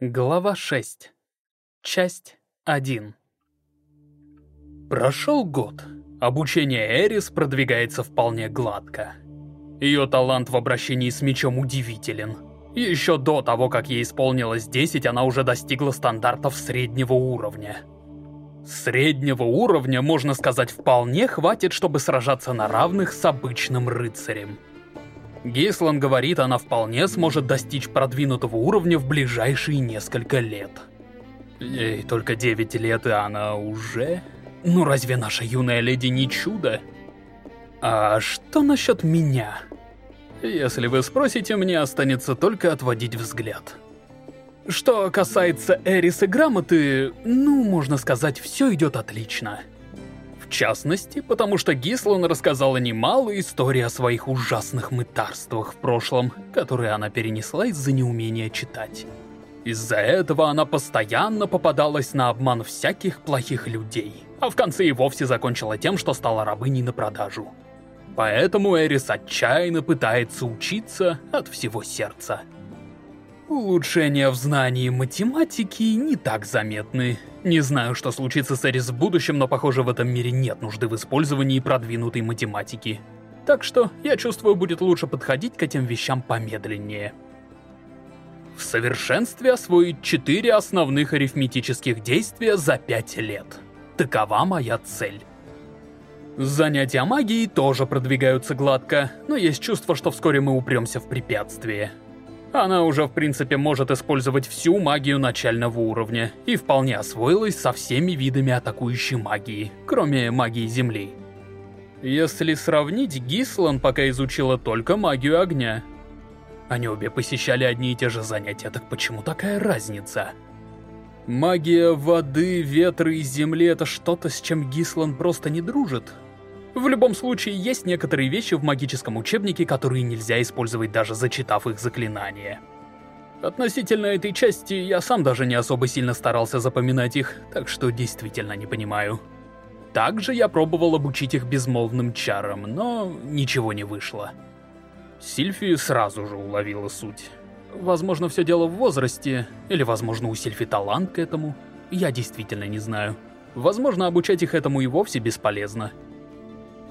Глава 6. Часть 1. Прошел год. Обучение Эрис продвигается вполне гладко. Ее талант в обращении с мечом удивителен. Еще до того, как ей исполнилось 10, она уже достигла стандартов среднего уровня. Среднего уровня, можно сказать, вполне хватит, чтобы сражаться на равных с обычным рыцарем. Гейслан говорит, она вполне сможет достичь продвинутого уровня в ближайшие несколько лет. Ей только 9 лет, и она уже... Ну разве наша юная леди не чудо? А что насчет меня? Если вы спросите, мне останется только отводить взгляд. Что касается Эрис и грамоты, ну, можно сказать, все идет отлично. В частности, потому что Гислан рассказала немало историй о своих ужасных мытарствах в прошлом, которые она перенесла из-за неумения читать. Из-за этого она постоянно попадалась на обман всяких плохих людей, а в конце и вовсе закончила тем, что стала рабыней на продажу. Поэтому Эрис отчаянно пытается учиться от всего сердца. Улучшения в знании математики не так заметны. Не знаю, что случится с Эрис в будущем, но похоже в этом мире нет нужды в использовании продвинутой математики. Так что, я чувствую, будет лучше подходить к этим вещам помедленнее. В совершенстве освоить четыре основных арифметических действия за пять лет. Такова моя цель. Занятия магией тоже продвигаются гладко, но есть чувство, что вскоре мы упремся в препятствие. Она уже, в принципе, может использовать всю магию начального уровня и вполне освоилась со всеми видами атакующей магии, кроме магии Земли. Если сравнить, Гислан пока изучила только магию огня. Они обе посещали одни и те же занятия, так почему такая разница? Магия воды, ветра и земли — это что-то, с чем Гислан просто не дружит. В любом случае, есть некоторые вещи в магическом учебнике, которые нельзя использовать даже зачитав их заклинания. Относительно этой части, я сам даже не особо сильно старался запоминать их, так что действительно не понимаю. Также я пробовал обучить их безмолвным чарам, но ничего не вышло. Сильфи сразу же уловила суть. Возможно, все дело в возрасте, или, возможно, у Сильфи талант к этому. Я действительно не знаю. Возможно, обучать их этому и вовсе бесполезно.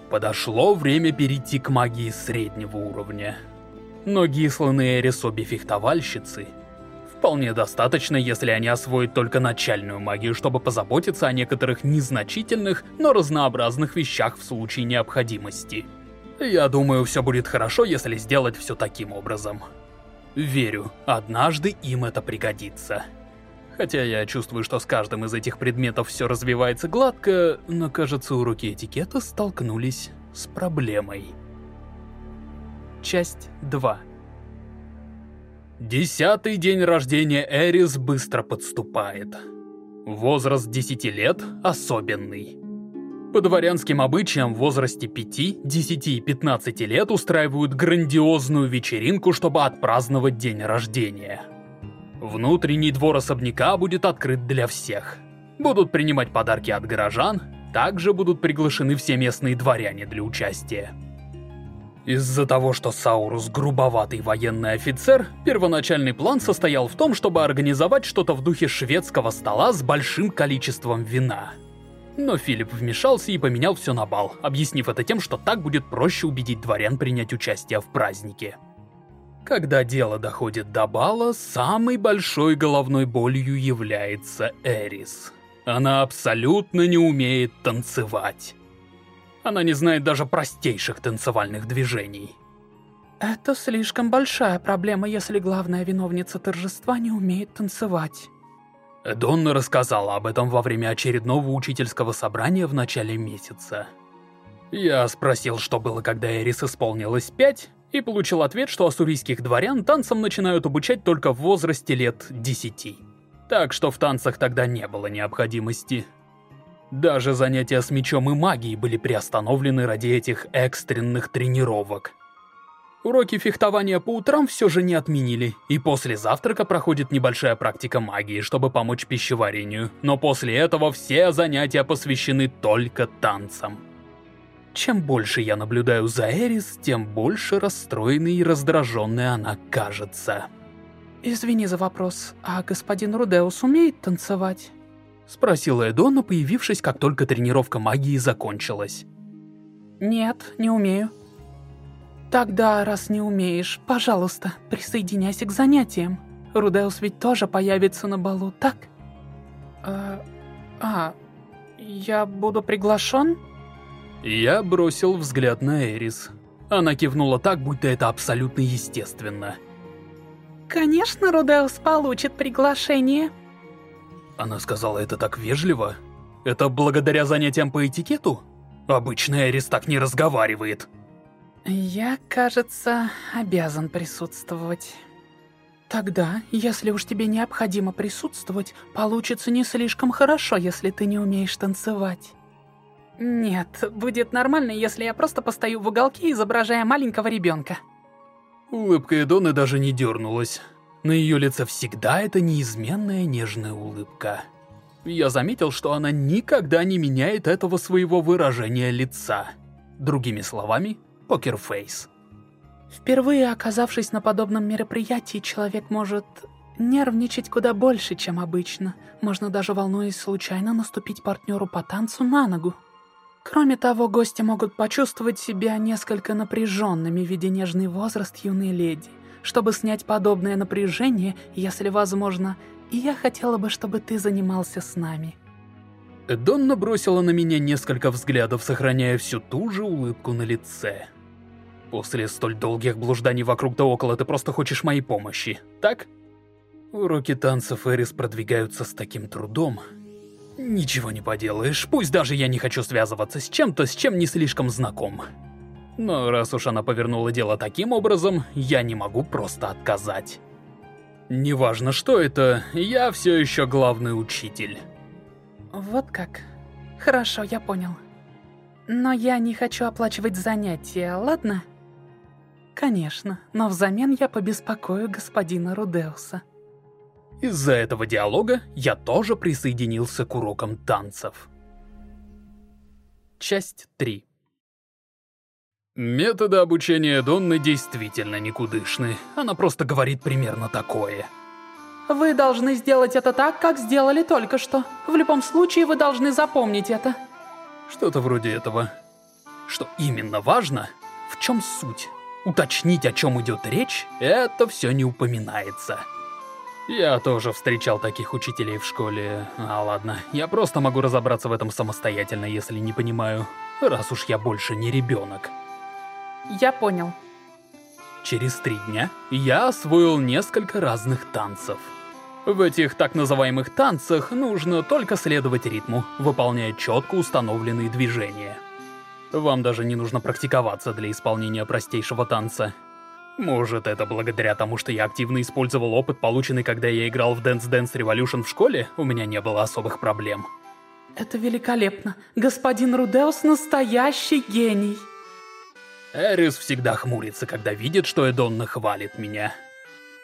Подошло время перейти к магии среднего уровня. Но Гислан и Эрис обе фехтовальщицы. Вполне достаточно, если они освоят только начальную магию, чтобы позаботиться о некоторых незначительных, но разнообразных вещах в случае необходимости. Я думаю, все будет хорошо, если сделать все таким образом. Верю, однажды им это пригодится. Хотя я чувствую, что с каждым из этих предметов все развивается гладко, но, кажется, уроки этикета столкнулись с проблемой. Часть 2 Десятый день рождения Эрис быстро подступает. Возраст 10 лет особенный. По дворянским обычаям в возрасте 5, 10 и 15 лет устраивают грандиозную вечеринку, чтобы отпраздновать день рождения. Внутренний двор особняка будет открыт для всех. Будут принимать подарки от горожан, также будут приглашены все местные дворяне для участия. Из-за того, что Саурус грубоватый военный офицер, первоначальный план состоял в том, чтобы организовать что-то в духе шведского стола с большим количеством вина. Но Филипп вмешался и поменял все на бал, объяснив это тем, что так будет проще убедить дворян принять участие в празднике. Когда дело доходит до бала, самой большой головной болью является Эрис. Она абсолютно не умеет танцевать. Она не знает даже простейших танцевальных движений. Это слишком большая проблема, если главная виновница торжества не умеет танцевать. Донна рассказала об этом во время очередного учительского собрания в начале месяца. Я спросил, что было, когда Эрис исполнилось пять, и получил ответ, что ассурийских дворян танцам начинают обучать только в возрасте лет 10. Так что в танцах тогда не было необходимости. Даже занятия с мечом и магией были приостановлены ради этих экстренных тренировок. Уроки фехтования по утрам все же не отменили, и после завтрака проходит небольшая практика магии, чтобы помочь пищеварению, но после этого все занятия посвящены только танцам. Чем больше я наблюдаю за Эрис, тем больше расстроенной и раздраженной она кажется. Извини за вопрос, а господин Рудеус умеет танцевать? Спросила Эдона, появившись, как только тренировка магии закончилась. Нет, не умею. Тогда, раз не умеешь, пожалуйста, присоединяйся к занятиям. Рудеус ведь тоже появится на балу, так? А, а я буду приглашен? Я бросил взгляд на Эрис. Она кивнула так, будто это абсолютно естественно. Конечно, Рудеус получит приглашение. Она сказала это так вежливо. Это благодаря занятиям по этикету? Обычно Эрис так не разговаривает. Я, кажется, обязан присутствовать. Тогда, если уж тебе необходимо присутствовать, получится не слишком хорошо, если ты не умеешь танцевать. Нет, будет нормально, если я просто постою в уголке, изображая маленького ребенка. Улыбка Эдоны даже не дернулась. На ее лице всегда эта неизменная нежная улыбка. Я заметил, что она никогда не меняет этого своего выражения лица. Другими словами, покерфейс. Впервые оказавшись на подобном мероприятии, человек может нервничать куда больше, чем обычно. Можно даже волнуясь случайно наступить партнеру по танцу на ногу. Кроме того, гости могут почувствовать себя несколько напряженными, видя нежный возраст юной леди. Чтобы снять подобное напряжение, если возможно, я хотела бы, чтобы ты занимался с нами. Донна бросила на меня несколько взглядов, сохраняя всю ту же улыбку на лице. После столь долгих блужданий вокруг да около ты просто хочешь моей помощи, так? Уроки танцев Эрис продвигаются с таким трудом, Ничего не поделаешь, пусть даже я не хочу связываться с чем-то, с чем не слишком знаком. Но раз уж она повернула дело таким образом, я не могу просто отказать. Неважно, что это, я все еще главный учитель. Вот как. Хорошо, я понял. Но я не хочу оплачивать занятия, ладно? Конечно, но взамен я побеспокою господина Рудеуса. Из-за этого диалога я тоже присоединился к урокам танцев. Часть 3 Методы обучения Донны действительно никудышны. Она просто говорит примерно такое. Вы должны сделать это так, как сделали только что. В любом случае, вы должны запомнить это. Что-то вроде этого. Что именно важно, в чем суть. Уточнить, о чем идет речь, это все не упоминается. Я тоже встречал таких учителей в школе. А ладно, я просто могу разобраться в этом самостоятельно, если не понимаю. Раз уж я больше не ребенок. Я понял. Через три дня я освоил несколько разных танцев. В этих так называемых танцах нужно только следовать ритму, выполняя четко установленные движения. Вам даже не нужно практиковаться для исполнения простейшего танца. Может, это благодаря тому, что я активно использовал опыт, полученный, когда я играл в Dance Dance Revolution в школе, у меня не было особых проблем. Это великолепно. Господин Рудеус настоящий гений. Эрис всегда хмурится, когда видит, что Эдонна хвалит меня.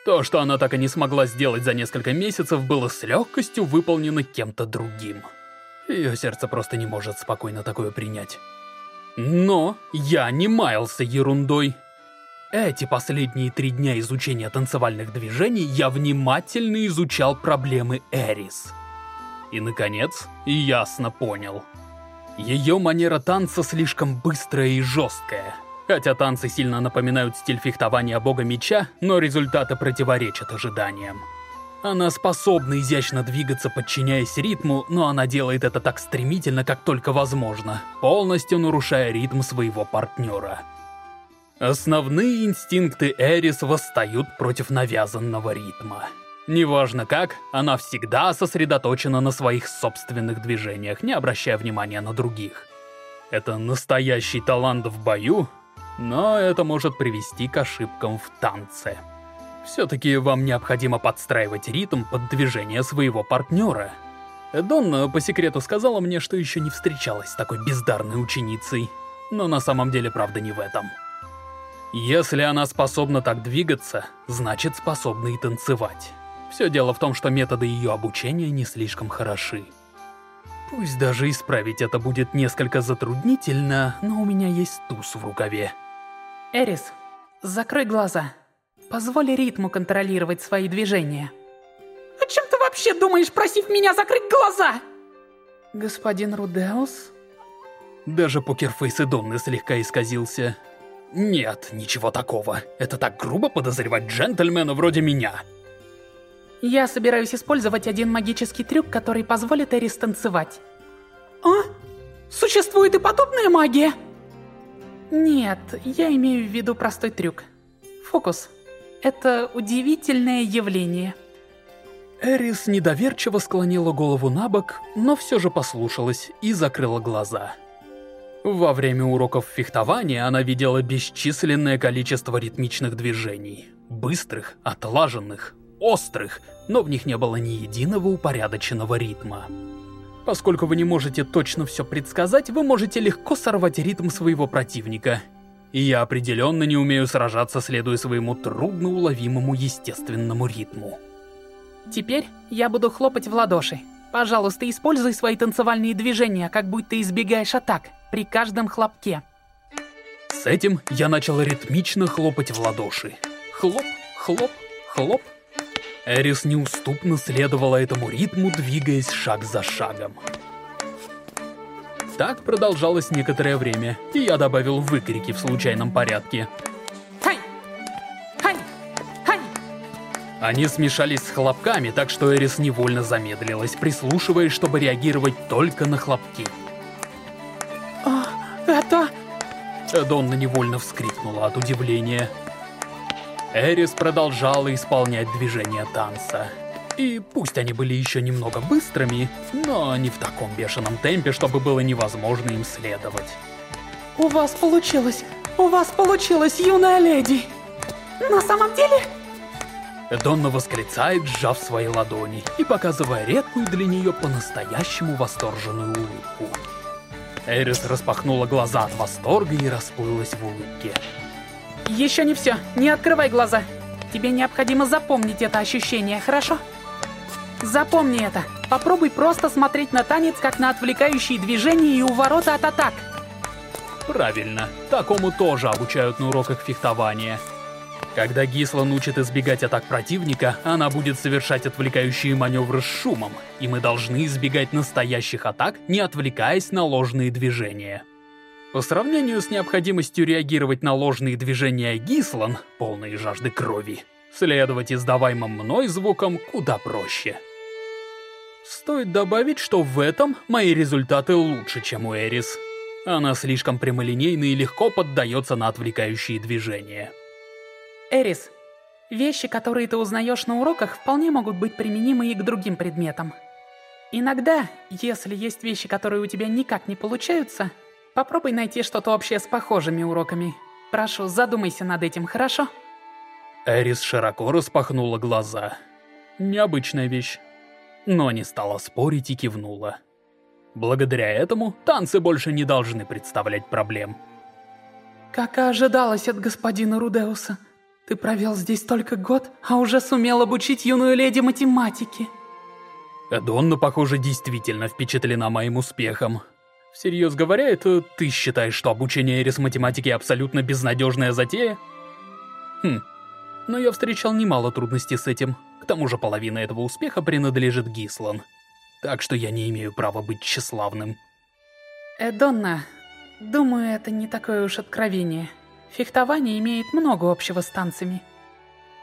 То, что она так и не смогла сделать за несколько месяцев, было с легкостью выполнено кем-то другим. Ее сердце просто не может спокойно такое принять. Но я не маялся ерундой. Эти последние три дня изучения танцевальных движений я внимательно изучал проблемы Эрис. И, наконец, ясно понял. Ее манера танца слишком быстрая и жесткая. Хотя танцы сильно напоминают стиль фехтования бога меча, но результаты противоречат ожиданиям. Она способна изящно двигаться, подчиняясь ритму, но она делает это так стремительно, как только возможно, полностью нарушая ритм своего партнера. Основные инстинкты Эрис восстают против навязанного ритма. Неважно как, она всегда сосредоточена на своих собственных движениях, не обращая внимания на других. Это настоящий талант в бою, но это может привести к ошибкам в танце. Все-таки вам необходимо подстраивать ритм под движение своего партнера. Донна по секрету сказала мне, что еще не встречалась с такой бездарной ученицей. Но на самом деле правда не в этом. Если она способна так двигаться, значит способна и танцевать. Все дело в том, что методы ее обучения не слишком хороши. Пусть даже исправить это будет несколько затруднительно, но у меня есть туз в рукаве. Эрис, закрой глаза. позволь ритму контролировать свои движения. О чем ты вообще думаешь, просив меня закрыть глаза? Господин Рудеус? Даже покерфейс Эдонны слегка исказился. Нет, ничего такого. Это так грубо подозревать джентльмена вроде меня. Я собираюсь использовать один магический трюк, который позволит Эрис танцевать. А? Существует и подобная магия? Нет, я имею в виду простой трюк. Фокус. Это удивительное явление. Эрис недоверчиво склонила голову на бок, но все же послушалась и закрыла глаза. Во время уроков фехтования она видела бесчисленное количество ритмичных движений. Быстрых, отлаженных, острых, но в них не было ни единого упорядоченного ритма. Поскольку вы не можете точно все предсказать, вы можете легко сорвать ритм своего противника. И я определенно не умею сражаться, следуя своему трудноуловимому естественному ритму. Теперь я буду хлопать в ладоши. Пожалуйста, используй свои танцевальные движения, как будто избегаешь атак, при каждом хлопке. С этим я начал ритмично хлопать в ладоши. Хлоп, хлоп, хлоп. Эрис неуступно следовала этому ритму, двигаясь шаг за шагом. Так продолжалось некоторое время, и я добавил выкрики в случайном порядке. Хай! Они смешались с хлопками, так что Эрис невольно замедлилась, прислушиваясь, чтобы реагировать только на хлопки. А, это... Донна невольно вскрикнула от удивления. Эрис продолжала исполнять движения танца. И пусть они были еще немного быстрыми, но не в таком бешеном темпе, чтобы было невозможно им следовать. У вас получилось! У вас получилось, юная леди! На самом деле... Донна восклицает, сжав свои ладони и показывая редкую для нее по-настоящему восторженную улыбку. Эрис распахнула глаза от восторга и расплылась в улыбке. Еще не все. Не открывай глаза. Тебе необходимо запомнить это ощущение, хорошо? Запомни это. Попробуй просто смотреть на танец, как на отвлекающие движения и уворота от атак. Правильно. Такому тоже обучают на уроках фехтования. Когда Гислан учит избегать атак противника, она будет совершать отвлекающие маневры с шумом, и мы должны избегать настоящих атак, не отвлекаясь на ложные движения. По сравнению с необходимостью реагировать на ложные движения Гислан, полные жажды крови, следовать издаваемым мной звукам куда проще. Стоит добавить, что в этом мои результаты лучше, чем у Эрис. Она слишком прямолинейна и легко поддается на отвлекающие движения. Эрис, вещи, которые ты узнаешь на уроках, вполне могут быть применимы и к другим предметам. Иногда, если есть вещи, которые у тебя никак не получаются, Попробуй найти что-то общее с похожими уроками. Прошу, задумайся над этим, хорошо? Эрис широко распахнула глаза. Необычная вещь. Но не стала спорить и кивнула. Благодаря этому танцы больше не должны представлять проблем. Как и ожидалось от господина Рудеуса. Ты провел здесь только год, а уже сумел обучить юную леди математике. Донна, похоже, действительно впечатлена моим успехом. Всерьез говоря, это ты считаешь, что обучение Эрис математике абсолютно безнадежная затея? Хм, но я встречал немало трудностей с этим. К тому же половина этого успеха принадлежит Гислан. Так что я не имею права быть тщеславным. Эдонна, думаю, это не такое уж откровение. Фехтование имеет много общего с танцами.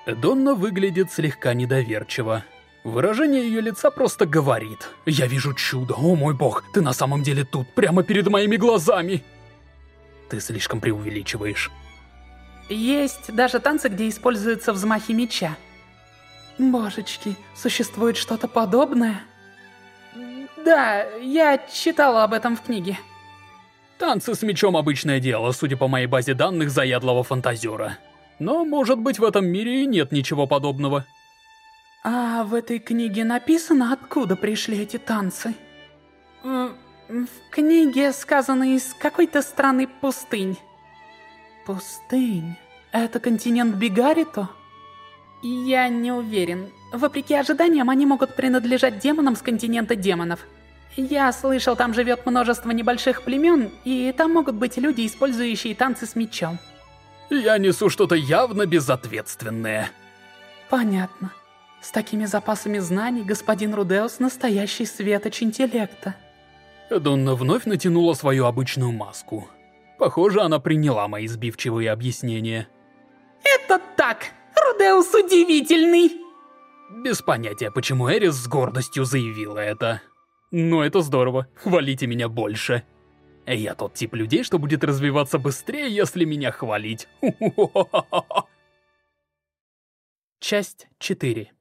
Эдонна выглядит слегка недоверчиво. Выражение ее лица просто говорит. «Я вижу чудо, о мой бог, ты на самом деле тут, прямо перед моими глазами!» Ты слишком преувеличиваешь. Есть даже танцы, где используются взмахи меча. Божечки, существует что-то подобное? Да, я читала об этом в книге. Танцы с мечом обычное дело, судя по моей базе данных заядлого фантазера. Но, может быть, в этом мире и нет ничего подобного. А в этой книге написано, откуда пришли эти танцы? В книге сказано из какой-то страны пустынь. Пустынь? Это континент Бигарито? Я не уверен. Вопреки ожиданиям, они могут принадлежать демонам с континента демонов. Я слышал, там живет множество небольших племен, и там могут быть люди, использующие танцы с мечом. Я несу что-то явно безответственное. Понятно. С такими запасами знаний господин Рудеус настоящий светоч интеллекта. Донна вновь натянула свою обычную маску. Похоже, она приняла мои сбивчивые объяснения. Это так! Рудеус удивительный! Без понятия, почему Эрис с гордостью заявила это. Но это здорово, хвалите меня больше. Я тот тип людей, что будет развиваться быстрее, если меня хвалить. Часть 4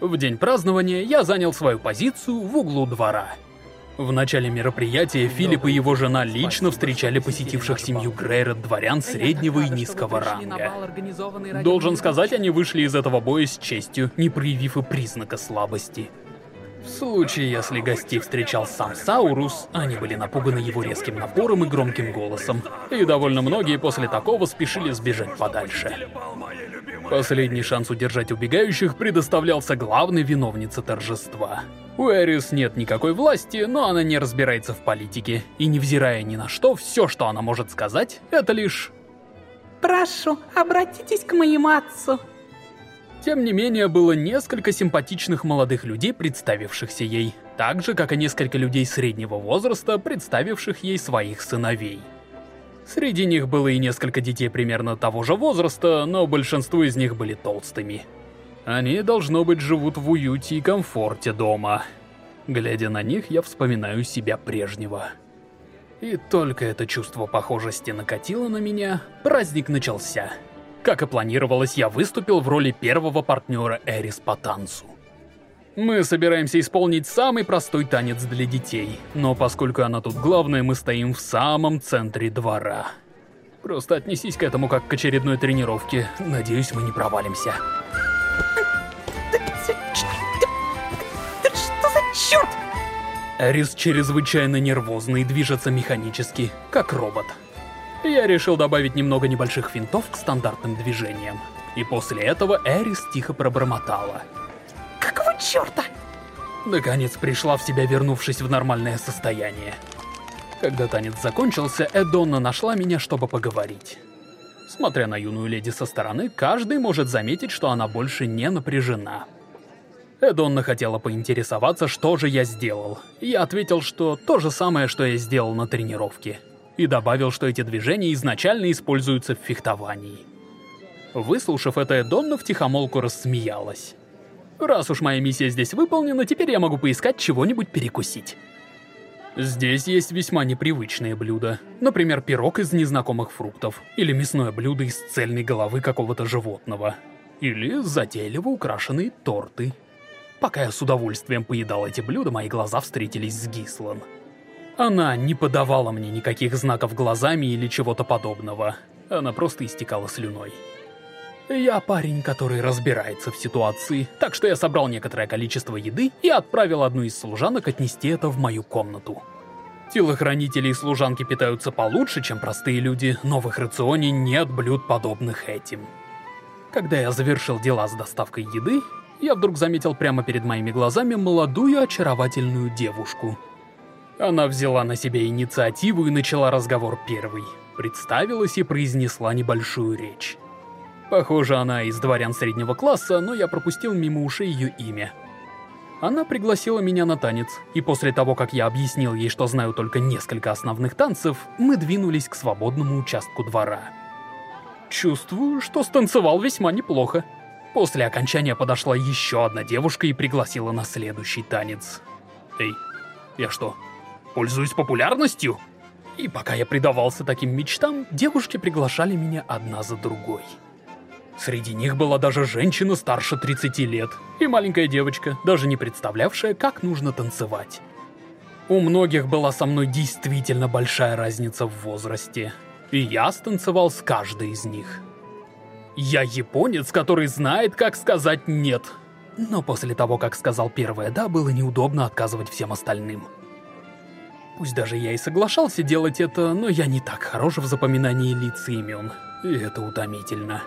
В день празднования я занял свою позицию в углу двора. В начале мероприятия Филипп и его жена лично встречали посетивших семью Грейрот дворян среднего и низкого ранга. Должен сказать, они вышли из этого боя с честью, не проявив и признака слабости. Случае, если гостей встречал сам Саурус, они были напуганы его резким напором и громким голосом, и довольно многие после такого спешили сбежать подальше. Последний шанс удержать убегающих предоставлялся главной виновнице торжества. У Эрис нет никакой власти, но она не разбирается в политике, и невзирая ни на что, все, что она может сказать, это лишь... «Прошу, обратитесь к моему отцу». Тем не менее, было несколько симпатичных молодых людей, представившихся ей, так же, как и несколько людей среднего возраста, представивших ей своих сыновей. Среди них было и несколько детей примерно того же возраста, но большинство из них были толстыми. Они, должно быть, живут в уюте и комфорте дома. Глядя на них, я вспоминаю себя прежнего. И только это чувство похожести накатило на меня, праздник начался. Как и планировалось, я выступил в роли первого партнера Эрис по танцу. Мы собираемся исполнить самый простой танец для детей, но поскольку она тут главная, мы стоим в самом центре двора. Просто отнесись к этому как к очередной тренировке. Надеюсь, мы не провалимся. Что за черт? Эрис чрезвычайно нервозный и движется механически, как робот. Я решил добавить немного небольших финтов к стандартным движениям. И после этого Эрис тихо пробормотала. Какого черта? Наконец пришла в себя, вернувшись в нормальное состояние. Когда танец закончился, Эдонна нашла меня, чтобы поговорить. Смотря на юную леди со стороны, каждый может заметить, что она больше не напряжена. Эдонна хотела поинтересоваться, что же я сделал. Я ответил, что то же самое, что я сделал на тренировке и добавил, что эти движения изначально используются в фехтовании. Выслушав это, Донна втихомолку рассмеялась. «Раз уж моя миссия здесь выполнена, теперь я могу поискать чего-нибудь перекусить». Здесь есть весьма непривычные блюда. Например, пирог из незнакомых фруктов. Или мясное блюдо из цельной головы какого-то животного. Или затейливо украшенные торты. Пока я с удовольствием поедал эти блюда, мои глаза встретились с Гислан. Она не подавала мне никаких знаков глазами или чего-то подобного. Она просто истекала слюной. Я парень, который разбирается в ситуации, так что я собрал некоторое количество еды и отправил одну из служанок отнести это в мою комнату. Телохранители и служанки питаются получше, чем простые люди, но в их рационе нет блюд, подобных этим. Когда я завершил дела с доставкой еды, я вдруг заметил прямо перед моими глазами молодую очаровательную девушку — она взяла на себя инициативу и начала разговор первой. Представилась и произнесла небольшую речь. Похоже, она из дворян среднего класса, но я пропустил мимо ушей ее имя. Она пригласила меня на танец, и после того, как я объяснил ей, что знаю только несколько основных танцев, мы двинулись к свободному участку двора. Чувствую, что станцевал весьма неплохо. После окончания подошла еще одна девушка и пригласила на следующий танец. Эй, я что, пользуюсь популярностью. И пока я предавался таким мечтам, девушки приглашали меня одна за другой. Среди них была даже женщина старше 30 лет и маленькая девочка, даже не представлявшая, как нужно танцевать. У многих была со мной действительно большая разница в возрасте, и я станцевал с каждой из них. Я японец, который знает, как сказать «нет». Но после того, как сказал первое «да», было неудобно отказывать всем остальным. Пусть даже я и соглашался делать это, но я не так хорош в запоминании лиц и имен. И это утомительно.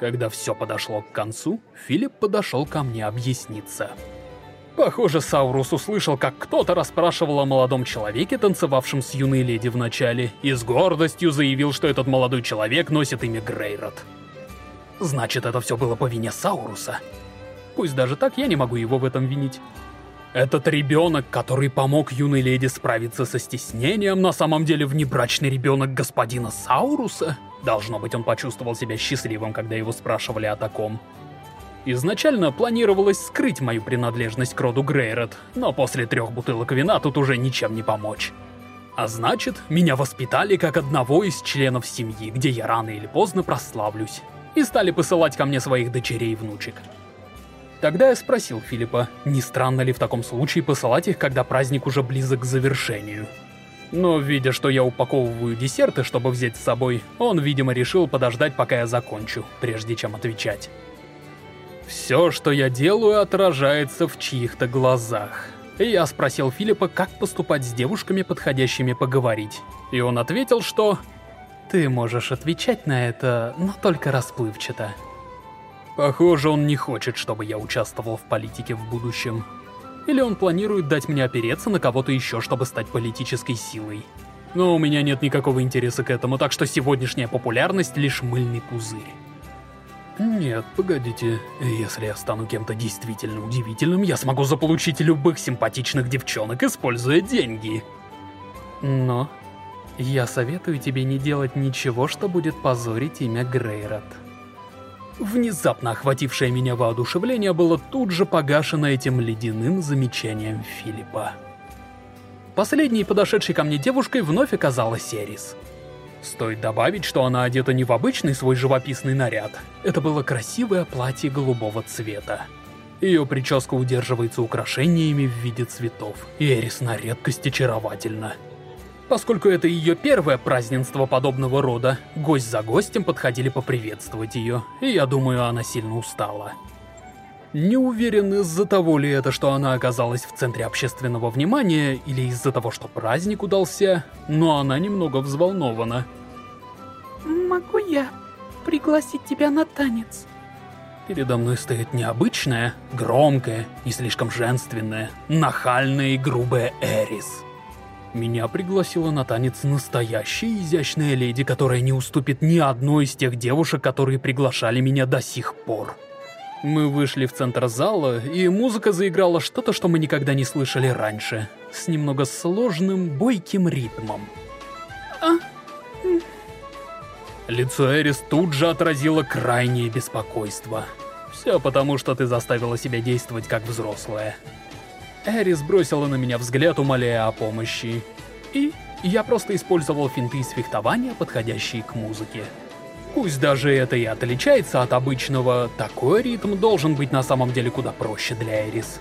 Когда все подошло к концу, Филипп подошел ко мне объясниться. Похоже, Саурус услышал, как кто-то расспрашивал о молодом человеке, танцевавшем с юной леди в начале, и с гордостью заявил, что этот молодой человек носит имя Грейрот. Значит, это все было по вине Сауруса. Пусть даже так, я не могу его в этом винить. Этот ребенок, который помог юной леди справиться со стеснением, на самом деле внебрачный ребенок господина Сауруса? Должно быть, он почувствовал себя счастливым, когда его спрашивали о таком. Изначально планировалось скрыть мою принадлежность к роду Грейрот, но после трех бутылок вина тут уже ничем не помочь. А значит, меня воспитали как одного из членов семьи, где я рано или поздно прославлюсь, и стали посылать ко мне своих дочерей и внучек. Тогда я спросил Филиппа, не странно ли в таком случае посылать их, когда праздник уже близок к завершению. Но, видя, что я упаковываю десерты, чтобы взять с собой, он, видимо, решил подождать, пока я закончу, прежде чем отвечать. Все, что я делаю, отражается в чьих-то глазах. И я спросил Филиппа, как поступать с девушками, подходящими поговорить. И он ответил, что... Ты можешь отвечать на это, но только расплывчато. Похоже, он не хочет, чтобы я участвовал в политике в будущем. Или он планирует дать мне опереться на кого-то еще, чтобы стать политической силой. Но у меня нет никакого интереса к этому, так что сегодняшняя популярность лишь мыльный пузырь. Нет, погодите. Если я стану кем-то действительно удивительным, я смогу заполучить любых симпатичных девчонок, используя деньги. Но я советую тебе не делать ничего, что будет позорить имя Грейрот. Внезапно охватившее меня воодушевление было тут же погашено этим ледяным замечанием Филиппа. Последней подошедшей ко мне девушкой вновь оказалась Эрис. Стоит добавить, что она одета не в обычный свой живописный наряд. Это было красивое платье голубого цвета. Ее прическа удерживается украшениями в виде цветов, и Эрис на редкость очаровательна. Поскольку это ее первое празднество подобного рода, гость за гостем подходили поприветствовать ее, и я думаю, она сильно устала. Не уверен, из-за того ли это, что она оказалась в центре общественного внимания, или из-за того, что праздник удался, но она немного взволнована. «Могу я пригласить тебя на танец?» Передо мной стоит необычная, громкая, не слишком женственная, нахальная и грубая Эрис. Меня пригласила на танец настоящая изящная леди, которая не уступит ни одной из тех девушек, которые приглашали меня до сих пор. Мы вышли в центр зала, и музыка заиграла что-то, что мы никогда не слышали раньше, с немного сложным, бойким ритмом. А? Лицо Эрис тут же отразило крайнее беспокойство. Все потому, что ты заставила себя действовать как взрослая. Эрис бросила на меня взгляд, умоляя о помощи. И я просто использовал финты из фехтования, подходящие к музыке. Пусть даже это и отличается от обычного, такой ритм должен быть на самом деле куда проще для Эрис.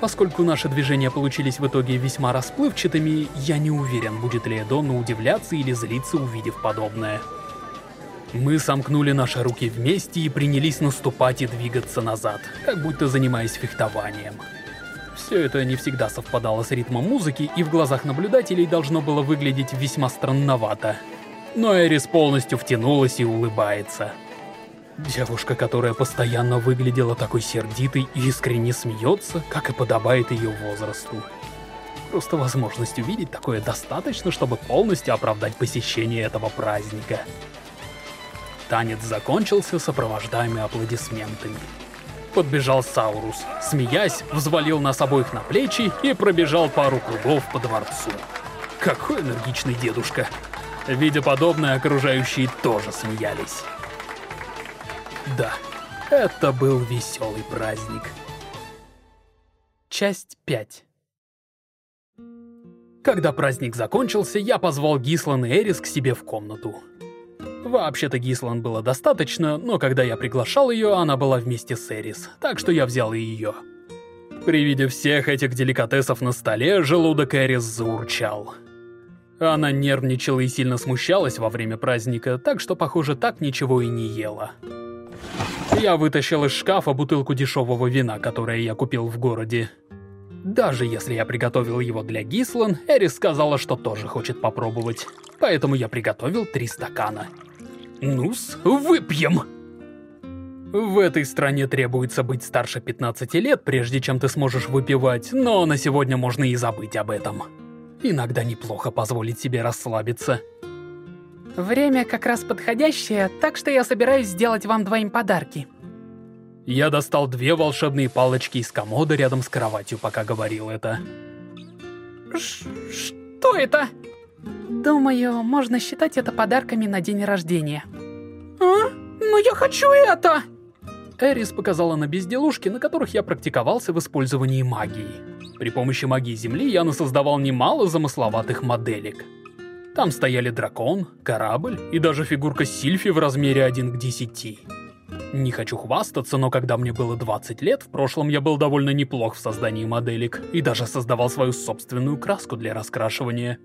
Поскольку наши движения получились в итоге весьма расплывчатыми, я не уверен, будет ли Эдонна удивляться или злиться, увидев подобное. Мы сомкнули наши руки вместе и принялись наступать и двигаться назад, как будто занимаясь фехтованием. Все это не всегда совпадало с ритмом музыки, и в глазах наблюдателей должно было выглядеть весьма странновато но Эрис полностью втянулась и улыбается. Девушка, которая постоянно выглядела такой сердитой искренне смеется, как и подобает ее возрасту. Просто возможность увидеть такое достаточно, чтобы полностью оправдать посещение этого праздника. Танец закончился, сопровождаемый аплодисментами. Подбежал Саурус, смеясь, взвалил нас обоих на плечи и пробежал пару кругов по дворцу. Какой энергичный дедушка. Видя подобное, окружающие тоже смеялись. Да, это был веселый праздник. Часть 5 Когда праздник закончился, я позвал Гислан и Эрис к себе в комнату. Вообще-то Гислан было достаточно, но когда я приглашал ее, она была вместе с Эрис, так что я взял и ее. При виде всех этих деликатесов на столе, желудок Эрис заурчал. Она нервничала и сильно смущалась во время праздника, так что, похоже, так ничего и не ела. Я вытащил из шкафа бутылку дешевого вина, которое я купил в городе. Даже если я приготовил его для Гислан, Эрис сказала, что тоже хочет попробовать. Поэтому я приготовил три стакана. Ну-с, выпьем! В этой стране требуется быть старше 15 лет, прежде чем ты сможешь выпивать, но на сегодня можно и забыть об этом. Иногда неплохо позволить себе расслабиться. Время как раз подходящее, так что я собираюсь сделать вам двоим подарки. Я достал две волшебные палочки из комода рядом с кроватью, пока говорил это. Ш что это? Думаю, можно считать это подарками на день рождения. А? Но я хочу это! Эрис показала на безделушки, на которых я практиковался в использовании магии. При помощи магии Земли я насоздавал немало замысловатых моделек. Там стояли дракон, корабль и даже фигурка Сильфи в размере 1 к 10. Не хочу хвастаться, но когда мне было 20 лет, в прошлом я был довольно неплох в создании моделек и даже создавал свою собственную краску для раскрашивания.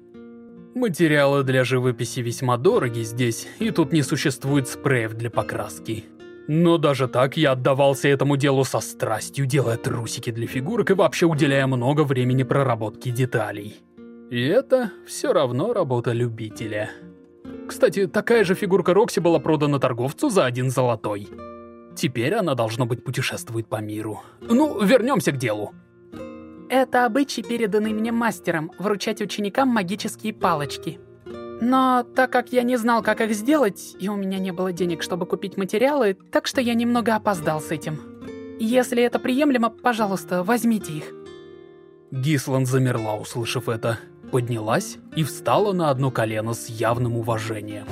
Материалы для живописи весьма дороги здесь, и тут не существует спреев для покраски. Но даже так я отдавался этому делу со страстью, делая трусики для фигурок и вообще уделяя много времени проработке деталей. И это все равно работа любителя. Кстати, такая же фигурка Рокси была продана торговцу за один золотой. Теперь она, должно быть, путешествует по миру. Ну, вернемся к делу. Это обычай, переданный мне мастером, вручать ученикам магические палочки. Но так как я не знал, как их сделать, и у меня не было денег, чтобы купить материалы, так что я немного опоздал с этим. Если это приемлемо, пожалуйста, возьмите их. Гислан замерла, услышав это, поднялась и встала на одно колено с явным уважением.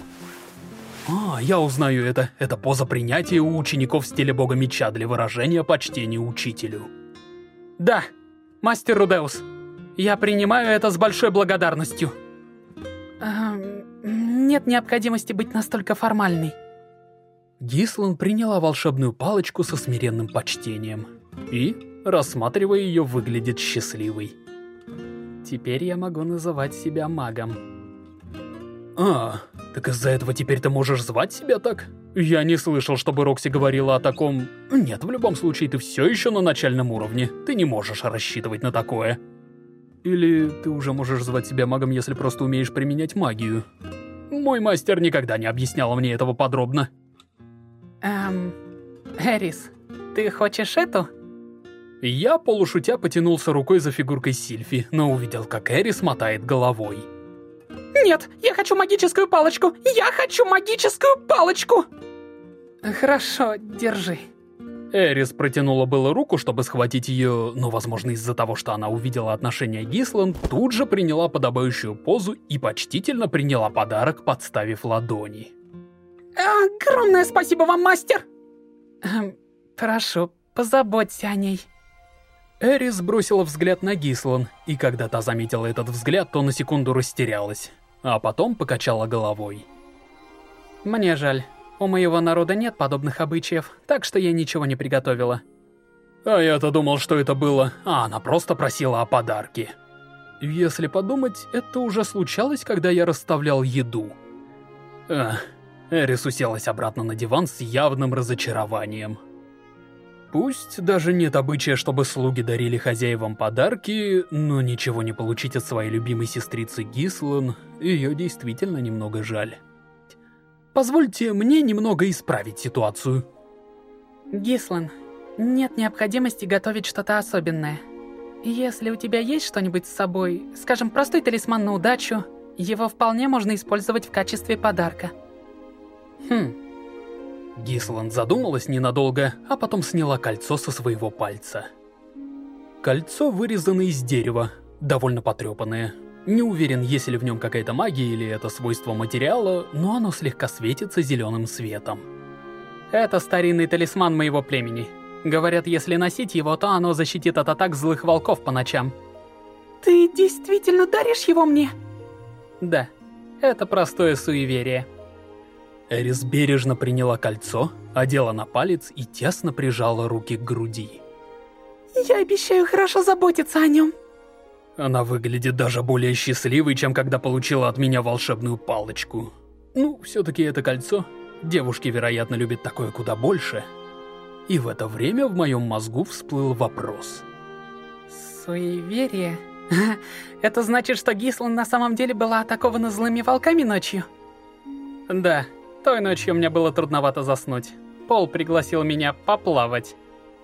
А, я узнаю это. Это поза принятия у учеников в стиле бога меча для выражения почтения учителю. Да, мастер Рудеус, я принимаю это с большой благодарностью. Эм, нет необходимости быть настолько формальной. Гислан приняла волшебную палочку со смиренным почтением и рассматривая ее, выглядит счастливой. Теперь я могу называть себя магом. А, так из-за этого теперь ты можешь звать себя так? Я не слышал, чтобы Рокси говорила о таком... Нет, в любом случае, ты все еще на начальном уровне. Ты не можешь рассчитывать на такое. Или ты уже можешь звать себя магом, если просто умеешь применять магию. Мой мастер никогда не объяснял мне этого подробно. Эм... Эрис, ты хочешь эту? Я, полушутя, потянулся рукой за фигуркой Сильфи, но увидел, как Эрис мотает головой. «Нет, я хочу магическую палочку! Я хочу магическую палочку!» «Хорошо, держи». Эрис протянула было руку, чтобы схватить ее, но, возможно, из-за того, что она увидела отношение Гислан, тут же приняла подобающую позу и почтительно приняла подарок, подставив ладони. «Огромное спасибо вам, мастер!» эм, «Прошу, позаботься о ней». Эрис бросила взгляд на Гислан, и когда та заметила этот взгляд, то на секунду растерялась, а потом покачала головой. «Мне жаль. У моего народа нет подобных обычаев, так что я ничего не приготовила». А я-то думал, что это было, а она просто просила о подарке. Если подумать, это уже случалось, когда я расставлял еду. Эх, Эрис уселась обратно на диван с явным разочарованием. Пусть даже нет обычая, чтобы слуги дарили хозяевам подарки, но ничего не получить от своей любимой сестрицы Гислан, ее действительно немного жаль. Позвольте мне немного исправить ситуацию. Гислан, нет необходимости готовить что-то особенное. Если у тебя есть что-нибудь с собой, скажем, простой талисман на удачу, его вполне можно использовать в качестве подарка. Хм, Гисланд задумалась ненадолго, а потом сняла кольцо со своего пальца. Кольцо вырезано из дерева, довольно потрепанное. Не уверен, есть ли в нем какая-то магия или это свойство материала, но оно слегка светится зеленым светом. Это старинный талисман моего племени. Говорят, если носить его, то оно защитит от атак злых волков по ночам. Ты действительно даришь его мне? Да, это простое суеверие. Эрис бережно приняла кольцо, одела на палец и тесно прижала руки к груди. «Я обещаю хорошо заботиться о нем». Она выглядит даже более счастливой, чем когда получила от меня волшебную палочку. Ну, все-таки это кольцо. Девушки, вероятно, любят такое куда больше. И в это время в моем мозгу всплыл вопрос. Суеверие? Это значит, что Гислан на самом деле была атакована злыми волками ночью? Да, той ночью мне было трудновато заснуть. Пол пригласил меня поплавать.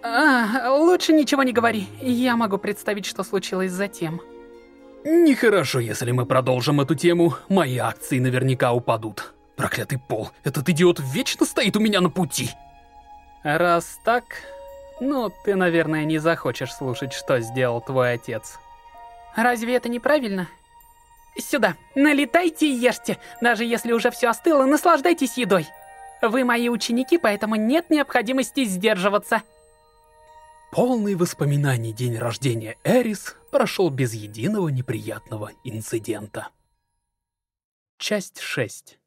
А, лучше ничего не говори. Я могу представить, что случилось затем. Нехорошо, если мы продолжим эту тему. Мои акции наверняка упадут. Проклятый Пол, этот идиот вечно стоит у меня на пути. Раз так, ну, ты, наверное, не захочешь слушать, что сделал твой отец. Разве это неправильно? Сюда, налетайте и ешьте. Даже если уже все остыло, наслаждайтесь едой. Вы мои ученики, поэтому нет необходимости сдерживаться. Полный воспоминаний день рождения Эрис прошел без единого неприятного инцидента. Часть 6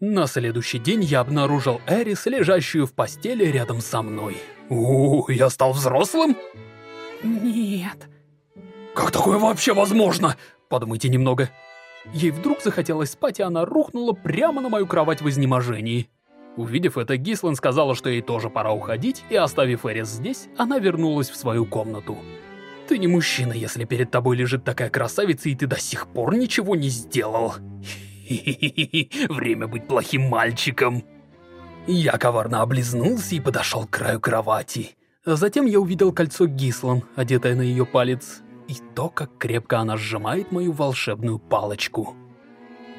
На следующий день я обнаружил Эрис, лежащую в постели рядом со мной. О, я стал взрослым? Нет. Как такое вообще возможно? Подумайте немного. Ей вдруг захотелось спать, и она рухнула прямо на мою кровать в изнеможении. Увидев это, Гислан сказала, что ей тоже пора уходить, и оставив Эрис здесь, она вернулась в свою комнату. Ты не мужчина, если перед тобой лежит такая красавица, и ты до сих пор ничего не сделал. Время быть плохим мальчиком. Я коварно облизнулся и подошел к краю кровати. Затем я увидел кольцо Гислан, одетое на ее палец, и то, как крепко она сжимает мою волшебную палочку.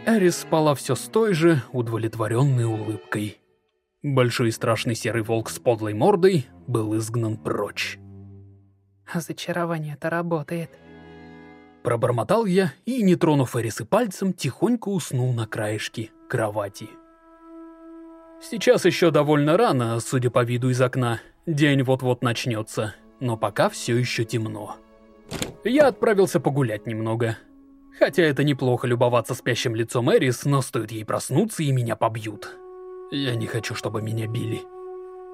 Эрис спала все с той же удовлетворенной улыбкой. Большой и страшный серый волк с подлой мордой был изгнан прочь. Зачарование-то работает. Пробормотал я и, не тронув Эрисы пальцем, тихонько уснул на краешке кровати. Сейчас еще довольно рано, судя по виду из окна. День вот-вот начнется, но пока все еще темно. Я отправился погулять немного. Хотя это неплохо любоваться спящим лицом Эрис, но стоит ей проснуться и меня побьют. Я не хочу, чтобы меня били.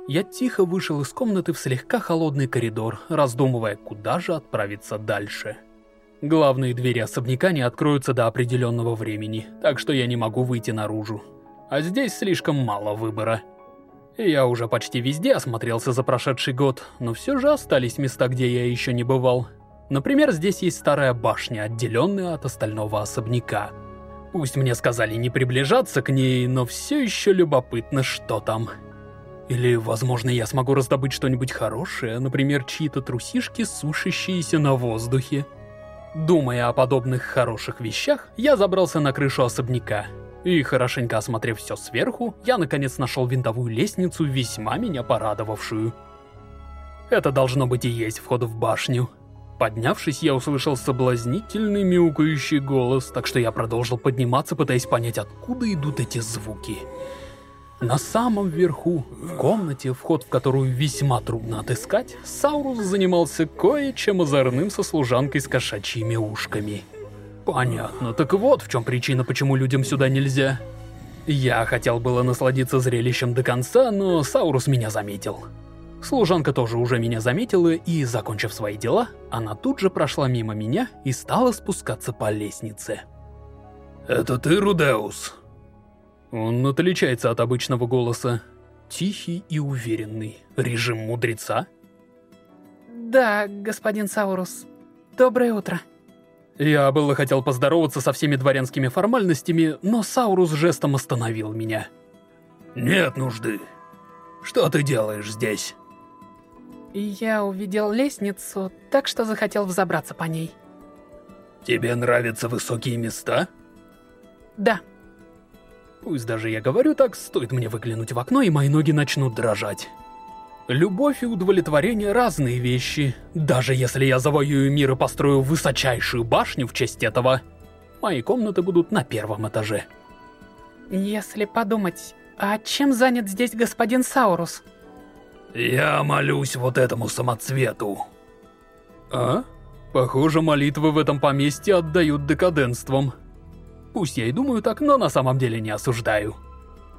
Я тихо вышел из комнаты в слегка холодный коридор, раздумывая, куда же отправиться дальше. Главные двери особняка не откроются до определенного времени, так что я не могу выйти наружу. А здесь слишком мало выбора. Я уже почти везде осмотрелся за прошедший год, но все же остались места, где я еще не бывал. Например, здесь есть старая башня, отделенная от остального особняка. Пусть мне сказали не приближаться к ней, но все еще любопытно, что там. Или, возможно, я смогу раздобыть что-нибудь хорошее, например, чьи-то трусишки, сушащиеся на воздухе. Думая о подобных хороших вещах, я забрался на крышу особняка. И, хорошенько осмотрев все сверху, я наконец нашел винтовую лестницу, весьма меня порадовавшую. Это должно быть и есть вход в башню. Поднявшись, я услышал соблазнительный мяукающий голос, так что я продолжил подниматься, пытаясь понять, откуда идут эти звуки. На самом верху, в комнате, вход в которую весьма трудно отыскать, Саурус занимался кое-чем озорным со служанкой с кошачьими ушками. Понятно, так вот в чем причина, почему людям сюда нельзя. Я хотел было насладиться зрелищем до конца, но Саурус меня заметил. Служанка тоже уже меня заметила, и, закончив свои дела, она тут же прошла мимо меня и стала спускаться по лестнице. «Это ты, Рудеус?» Он отличается от обычного голоса. Тихий и уверенный. Режим мудреца? Да, господин Саурус. Доброе утро. Я было хотел поздороваться со всеми дворянскими формальностями, но Саурус жестом остановил меня. «Нет нужды. Что ты делаешь здесь?» Я увидел лестницу, так что захотел взобраться по ней. Тебе нравятся высокие места? Да. Пусть даже я говорю так, стоит мне выглянуть в окно, и мои ноги начнут дрожать. Любовь и удовлетворение — разные вещи. Даже если я завоюю мир и построю высочайшую башню в честь этого, мои комнаты будут на первом этаже. Если подумать, а чем занят здесь господин Саурус? Я молюсь вот этому самоцвету. А? Похоже, молитвы в этом поместье отдают декаденством. Пусть я и думаю так, но на самом деле не осуждаю.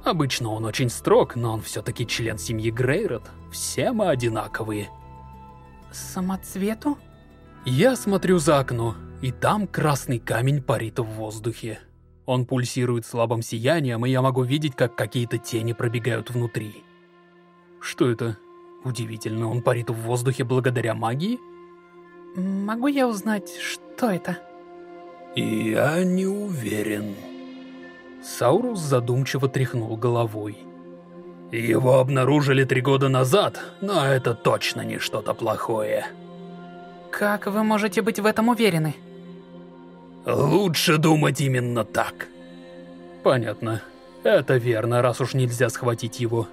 Обычно он очень строг, но он все-таки член семьи Грейрот. Все мы одинаковые. Самоцвету? Я смотрю за окно, и там красный камень парит в воздухе. Он пульсирует слабым сиянием, и я могу видеть, как какие-то тени пробегают внутри. Что это? Удивительно, он парит в воздухе благодаря магии? Могу я узнать, что это? Я не уверен. Саурус задумчиво тряхнул головой. Его обнаружили три года назад, но это точно не что-то плохое. Как вы можете быть в этом уверены? Лучше думать именно так. Понятно. Это верно, раз уж нельзя схватить его.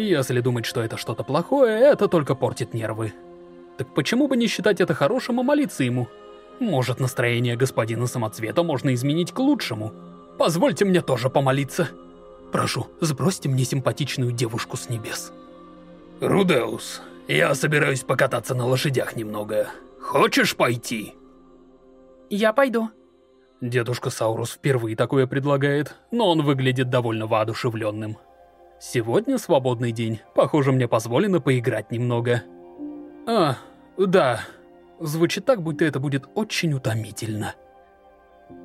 Если думать, что это что-то плохое, это только портит нервы. Так почему бы не считать это хорошим и молиться ему? Может, настроение господина Самоцвета можно изменить к лучшему? Позвольте мне тоже помолиться. Прошу, сбросьте мне симпатичную девушку с небес. Рудеус, я собираюсь покататься на лошадях немного. Хочешь пойти? Я пойду. Дедушка Саурус впервые такое предлагает, но он выглядит довольно воодушевленным. Сегодня свободный день, похоже, мне позволено поиграть немного. А, да, звучит так, будто это будет очень утомительно.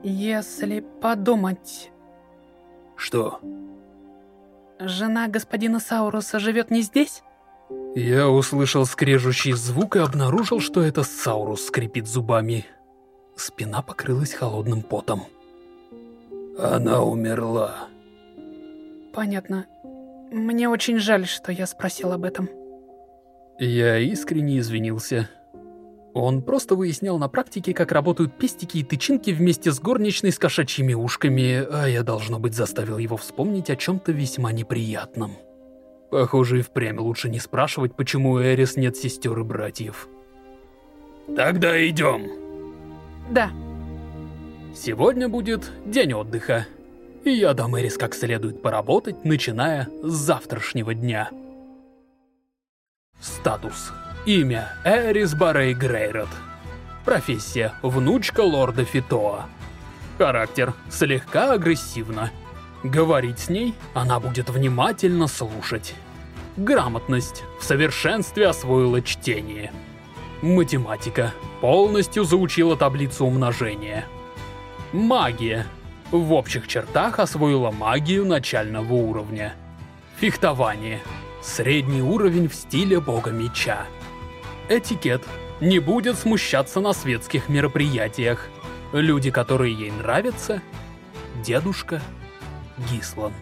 Если подумать... Что? Жена господина Сауруса живет не здесь? Я услышал скрежущий звук и обнаружил, что это Саурус скрипит зубами. Спина покрылась холодным потом. Она умерла. Понятно. Мне очень жаль, что я спросил об этом. Я искренне извинился. Он просто выяснял на практике, как работают пестики и тычинки вместе с горничной с кошачьими ушками, а я, должно быть, заставил его вспомнить о чем-то весьма неприятном. Похоже, и впрямь лучше не спрашивать, почему у Эрис нет сестер и братьев. Тогда идем. Да. Сегодня будет день отдыха, и я дам Эрис как следует поработать, начиная с завтрашнего дня. Статус. Имя Эрис Барей Грейрот. Профессия внучка лорда Фитоа. Характер слегка агрессивно. Говорить с ней она будет внимательно слушать. Грамотность в совершенстве освоила чтение. Математика полностью заучила таблицу умножения. Магия в общих чертах освоила магию начального уровня. Фехтование средний уровень в стиле бога меча. Этикет не будет смущаться на светских мероприятиях. Люди, которые ей нравятся, дедушка Гислан.